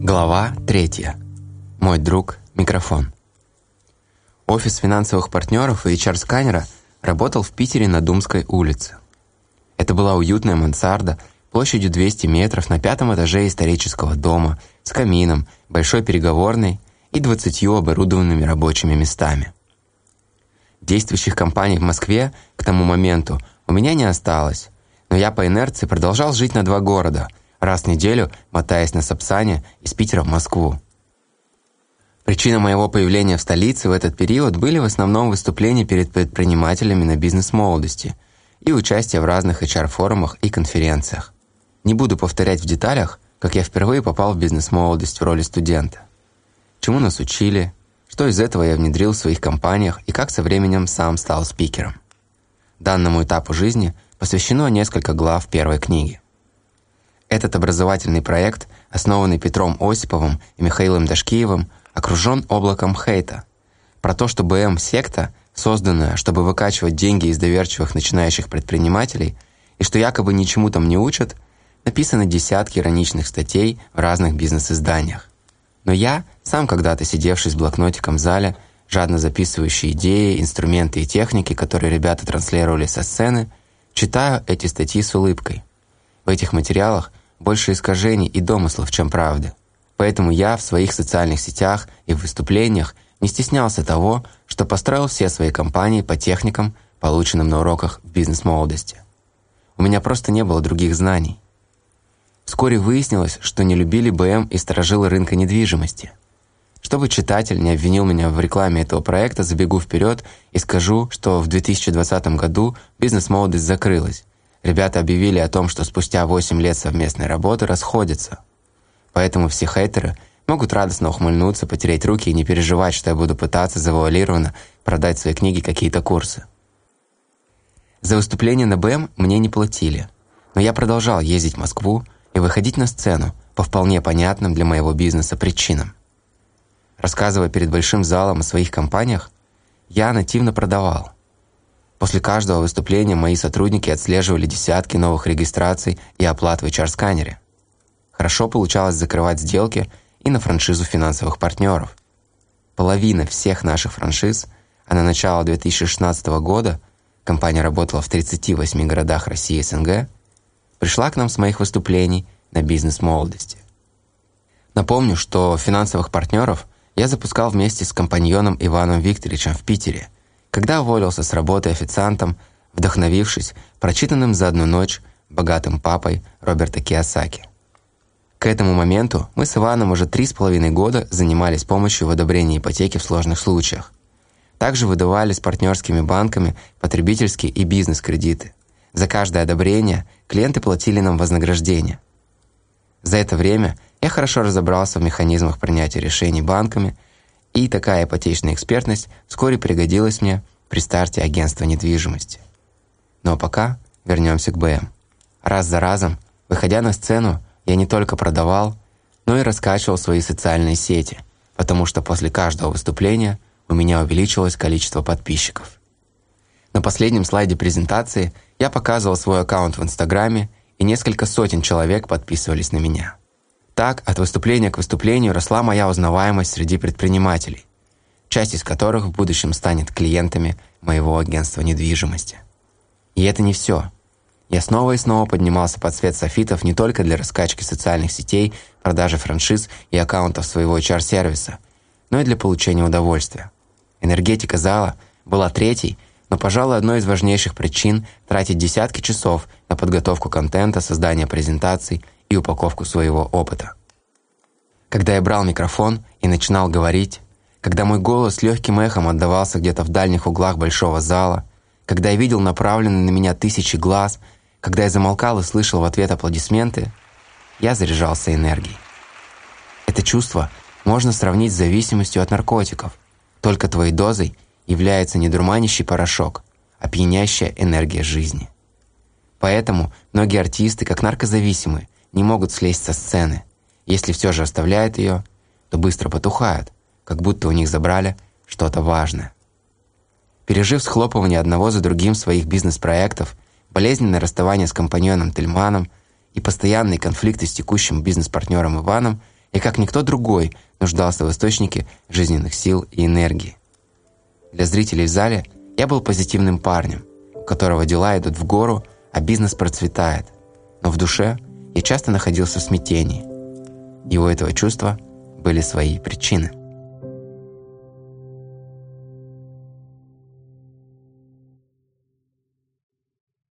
Глава третья. Мой друг – микрофон. Офис финансовых партнеров и HR-сканера работал в Питере на Думской улице. Это была уютная мансарда площадью 200 метров на пятом этаже исторического дома с камином, большой переговорной и 20 оборудованными рабочими местами. Действующих компаний в Москве к тому моменту у меня не осталось, но я по инерции продолжал жить на два города, раз в неделю мотаясь на Сапсане из Питера в Москву. Причина моего появления в столице в этот период были в основном выступления перед предпринимателями на бизнес-молодости и участие в разных HR-форумах и конференциях. Не буду повторять в деталях, как я впервые попал в бизнес-молодость в роли студента. Чему нас учили, что из этого я внедрил в своих компаниях и как со временем сам стал спикером. Данному этапу жизни посвящено несколько глав первой книги. Этот образовательный проект, основанный Петром Осиповым и Михаилом Дашкиевым, окружен облаком хейта. Про то, что БМ – секта, созданная, чтобы выкачивать деньги из доверчивых начинающих предпринимателей, и что якобы ничему там не учат, написаны десятки ироничных статей в разных бизнес-изданиях. Но я, сам когда-то сидевший с блокнотиком в зале, жадно записывающий идеи, инструменты и техники, которые ребята транслировали со сцены, читаю эти статьи с улыбкой. В этих материалах больше искажений и домыслов, чем правды. Поэтому я в своих социальных сетях и выступлениях не стеснялся того, что построил все свои компании по техникам, полученным на уроках в бизнес-молодости. У меня просто не было других знаний. Вскоре выяснилось, что не любили БМ и сторожилы рынка недвижимости. Чтобы читатель не обвинил меня в рекламе этого проекта, забегу вперед и скажу, что в 2020 году бизнес-молодость закрылась. Ребята объявили о том, что спустя 8 лет совместной работы расходятся. Поэтому все хейтеры могут радостно ухмыльнуться, потереть руки и не переживать, что я буду пытаться завуалированно продать свои книги какие-то курсы. За выступление на БМ мне не платили, но я продолжал ездить в Москву, и выходить на сцену по вполне понятным для моего бизнеса причинам. Рассказывая перед большим залом о своих компаниях, я нативно продавал. После каждого выступления мои сотрудники отслеживали десятки новых регистраций и оплат в HR-сканере. Хорошо получалось закрывать сделки и на франшизу финансовых партнеров. Половина всех наших франшиз, а на начало 2016 года компания работала в 38 городах России и СНГ – пришла к нам с моих выступлений на бизнес-молодости. Напомню, что финансовых партнеров я запускал вместе с компаньоном Иваном Викторовичем в Питере, когда уволился с работы официантом, вдохновившись прочитанным за одну ночь богатым папой Роберта Киосаки. К этому моменту мы с Иваном уже три с половиной года занимались помощью в одобрении ипотеки в сложных случаях. Также выдавали с партнерскими банками потребительские и бизнес-кредиты. За каждое одобрение клиенты платили нам вознаграждение. За это время я хорошо разобрался в механизмах принятия решений банками, и такая ипотечная экспертность вскоре пригодилась мне при старте агентства недвижимости. Но пока вернемся к БМ. Раз за разом, выходя на сцену, я не только продавал, но и раскачивал свои социальные сети, потому что после каждого выступления у меня увеличилось количество подписчиков. На последнем слайде презентации я показывал свой аккаунт в Инстаграме, и несколько сотен человек подписывались на меня. Так, от выступления к выступлению росла моя узнаваемость среди предпринимателей, часть из которых в будущем станет клиентами моего агентства недвижимости. И это не все. Я снова и снова поднимался под свет софитов не только для раскачки социальных сетей, продажи франшиз и аккаунтов своего HR-сервиса, но и для получения удовольствия. Энергетика зала была третьей – но, пожалуй, одной из важнейших причин тратить десятки часов на подготовку контента, создание презентаций и упаковку своего опыта. Когда я брал микрофон и начинал говорить, когда мой голос легким эхом отдавался где-то в дальних углах большого зала, когда я видел направленные на меня тысячи глаз, когда я замолкал и слышал в ответ аплодисменты, я заряжался энергией. Это чувство можно сравнить с зависимостью от наркотиков. Только твоей дозой является не дурманящий порошок, а пьянящая энергия жизни. Поэтому многие артисты, как наркозависимые, не могут слезть со сцены. Если все же оставляют ее, то быстро потухают, как будто у них забрали что-то важное. Пережив схлопывание одного за другим своих бизнес-проектов, болезненное расставание с компаньоном Тельманом и постоянные конфликты с текущим бизнес-партнером Иваном я, как никто другой, нуждался в источнике жизненных сил и энергии. Для зрителей в зале я был позитивным парнем, у которого дела идут в гору, а бизнес процветает. Но в душе я часто находился в смятении. И у этого чувства были свои причины.